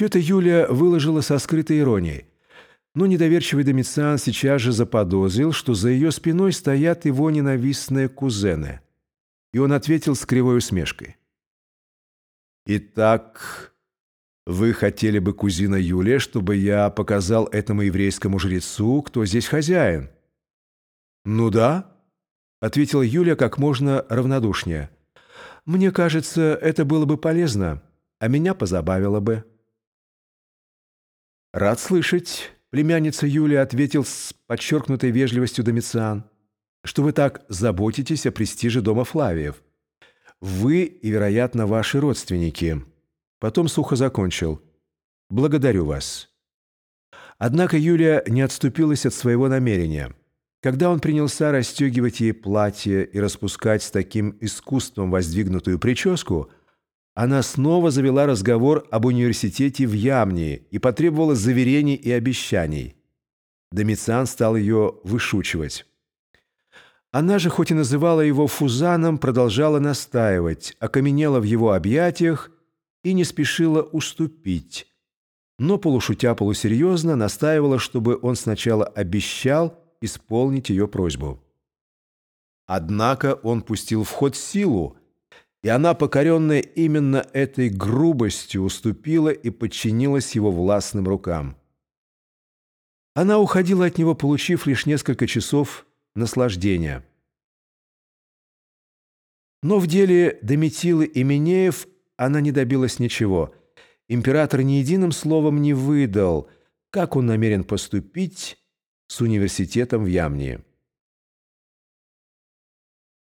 Все это Юлия выложила со скрытой иронией. Но недоверчивый Домициан сейчас же заподозрил, что за ее спиной стоят его ненавистные кузены. И он ответил с кривой усмешкой. «Итак, вы хотели бы, кузина Юлия, чтобы я показал этому еврейскому жрецу, кто здесь хозяин?» «Ну да», — ответила Юлия как можно равнодушнее. «Мне кажется, это было бы полезно, а меня позабавило бы». «Рад слышать», — племянница Юлия ответил с подчеркнутой вежливостью Домициан, «что вы так заботитесь о престиже дома Флавиев. Вы и, вероятно, ваши родственники». Потом сухо закончил. «Благодарю вас». Однако Юлия не отступилась от своего намерения. Когда он принялся расстегивать ей платье и распускать с таким искусством воздвигнутую прическу, она снова завела разговор об университете в Ямнии и потребовала заверений и обещаний. Домициан стал ее вышучивать. Она же, хоть и называла его Фузаном, продолжала настаивать, окаменела в его объятиях и не спешила уступить. Но полушутя полусерьезно настаивала, чтобы он сначала обещал исполнить ее просьбу. Однако он пустил в ход силу, и она, покоренная именно этой грубостью, уступила и подчинилась его властным рукам. Она уходила от него, получив лишь несколько часов наслаждения. Но в деле Дометилы и Минеев она не добилась ничего. Император ни единым словом не выдал, как он намерен поступить с университетом в Ямнии.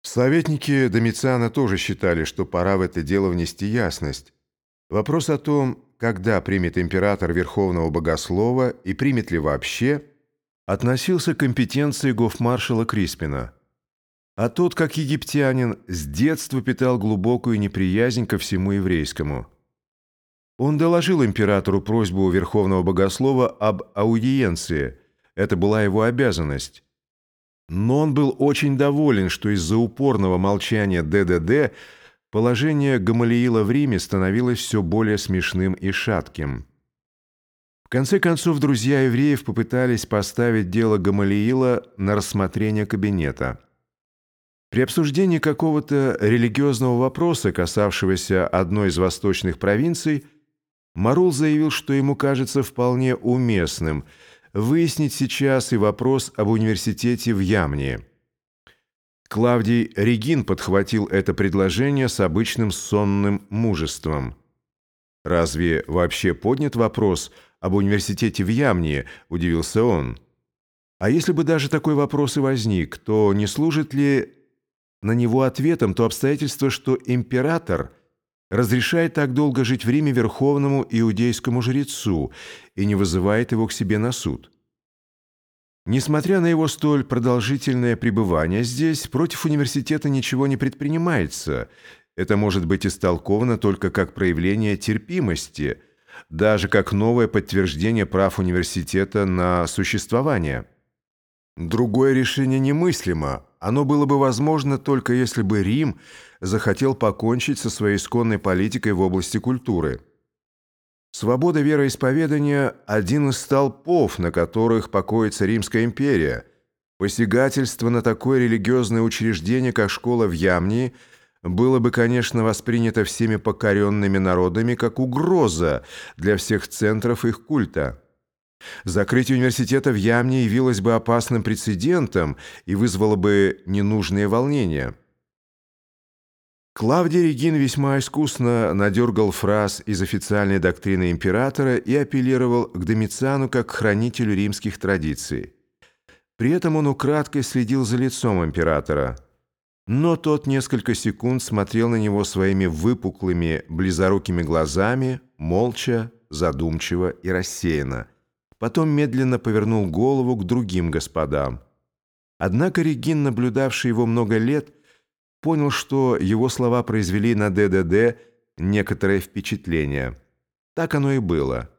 Советники Домициана тоже считали, что пора в это дело внести ясность. Вопрос о том, когда примет император Верховного Богослова и примет ли вообще, относился к компетенции гофмаршала Криспина. А тот, как египтянин, с детства питал глубокую неприязнь ко всему еврейскому. Он доложил императору просьбу Верховного Богослова об аудиенции. Это была его обязанность. Но он был очень доволен, что из-за упорного молчания ДДД положение Гамалиила в Риме становилось все более смешным и шатким. В конце концов, друзья евреев попытались поставить дело Гамалиила на рассмотрение кабинета. При обсуждении какого-то религиозного вопроса, касавшегося одной из восточных провинций, Марул заявил, что ему кажется вполне уместным – выяснить сейчас и вопрос об университете в Ямне. Клавдий Регин подхватил это предложение с обычным сонным мужеством. «Разве вообще поднят вопрос об университете в Ямне?» – удивился он. «А если бы даже такой вопрос и возник, то не служит ли на него ответом то обстоятельство, что император – разрешает так долго жить в Риме верховному иудейскому жрецу и не вызывает его к себе на суд. Несмотря на его столь продолжительное пребывание здесь, против университета ничего не предпринимается. Это может быть истолковано только как проявление терпимости, даже как новое подтверждение прав университета на существование. Другое решение немыслимо. Оно было бы возможно только если бы Рим захотел покончить со своей исконной политикой в области культуры. Свобода вероисповедания – один из столпов, на которых покоится Римская империя. Посягательство на такое религиозное учреждение, как школа в Ямнии, было бы, конечно, воспринято всеми покоренными народами как угроза для всех центров их культа. Закрытие университета в Ямне явилось бы опасным прецедентом и вызвало бы ненужные волнения. Клавдий Регин весьма искусно надергал фраз из официальной доктрины императора и апеллировал к Домициану как хранителю римских традиций. При этом он украдкой следил за лицом императора. Но тот несколько секунд смотрел на него своими выпуклыми, близорукими глазами, молча, задумчиво и рассеянно – потом медленно повернул голову к другим господам. Однако Регин, наблюдавший его много лет, понял, что его слова произвели на ДДД некоторое впечатление. Так оно и было.